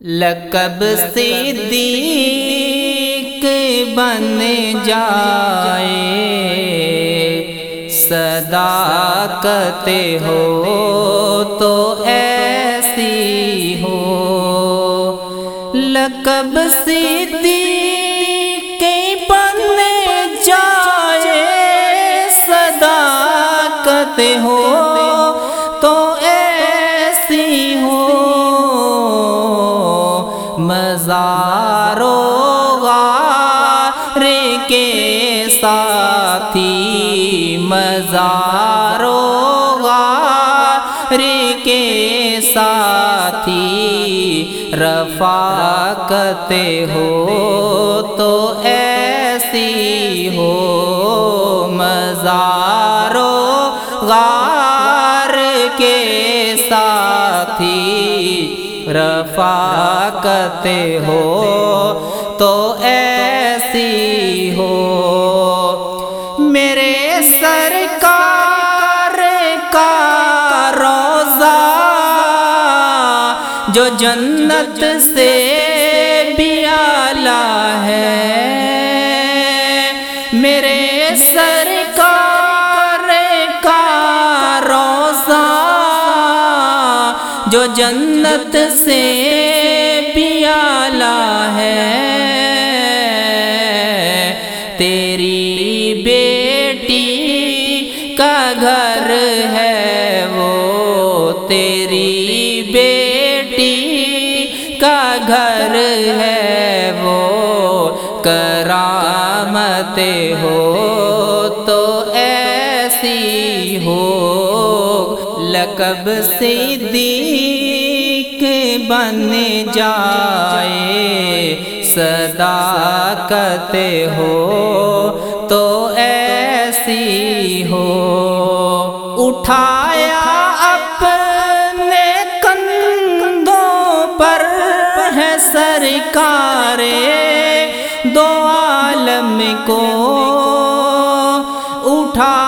لقب صدیق بن جائے، صداقت ہو تو ایسی ہو۔ لقب صدیق بن جائے، صداقت ہو ہزاروں غار کے ساتھی مزاروں غار کے ساتھی رفاقت ہو رفاقت ہو تو ایسی ہو۔ میرے سرکار کا روزہ جو جنت سے بھی آلہ ہے جو جنت سے پیالہ ہے۔ تیری بیٹی کا گھر ہے وہ۔ تیری بیٹی کا گھر ہے وہ۔ کرامت ہو۔ لقب صدیق بن جائے؟ صداقت ہو تو ایسی ہو۔ اٹھایا اپنے کندھوں پر ہے سرکار دو عالم کو۔ اٹھایا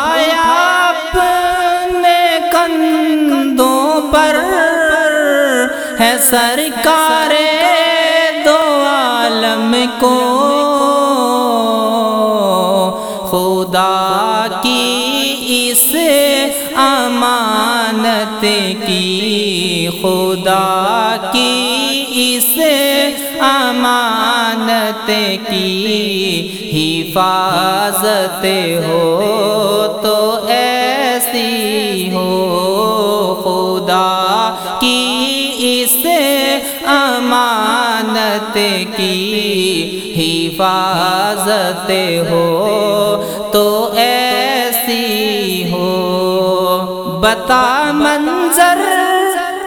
ہے سرکار دو عالم کو۔ خدا کی اس امانت کی۔ خدا کی اس امانت کی حفاظت ہو تو ایسی ہو۔ خدا کی کی حفاظت ہو تو ایسی ہو۔ بتا منظر،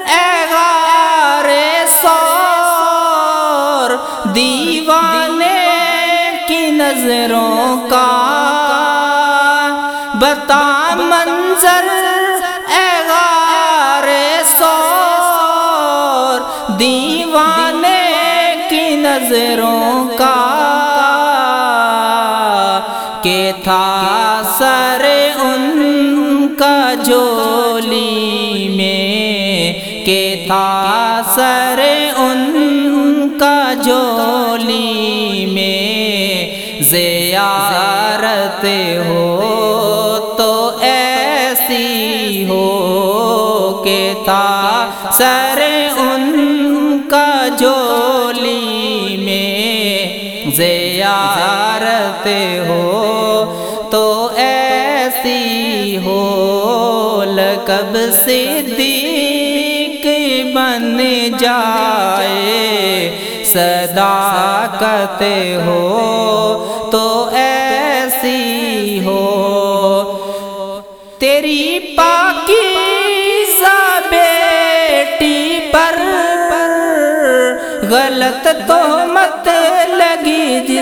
اے غار سور۔ دیوانے کی نظروں کا۔ بتا منظر، اے غار سور۔ دیوانے کی نظروں کا کہ تھا سر ان کا جولی میں کہ تھا سر ان کا جولی میں زیارت ہو زیارت ہو تو ایسی ہو، لقب صدیق بن جائے، صداقت ہو تو ایسی ہو۔ تیری پاکی بیٹی پر غلط تو مت لگی۔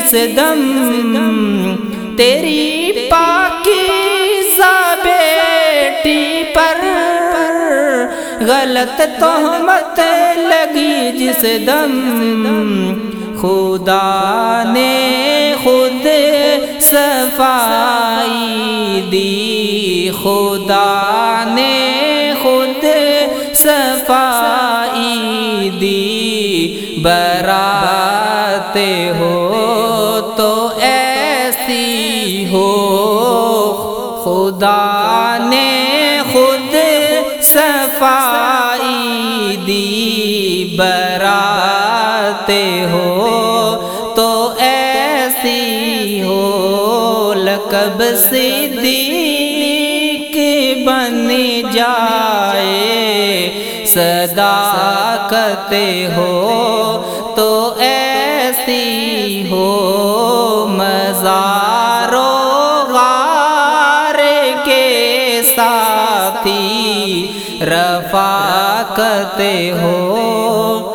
جس دم، تیری پاکی بیٹی پر غلط تو مت لگی جس دم۔ خدا نے خود صفائی دی۔ خدا نے خود صفائی دی۔ برات ہو خدا نے خود صفائی دی برات ہو تو ایسی ہو، لقب صدیق بن جائے، صداقت ہو تو ایسی ساتھی ہو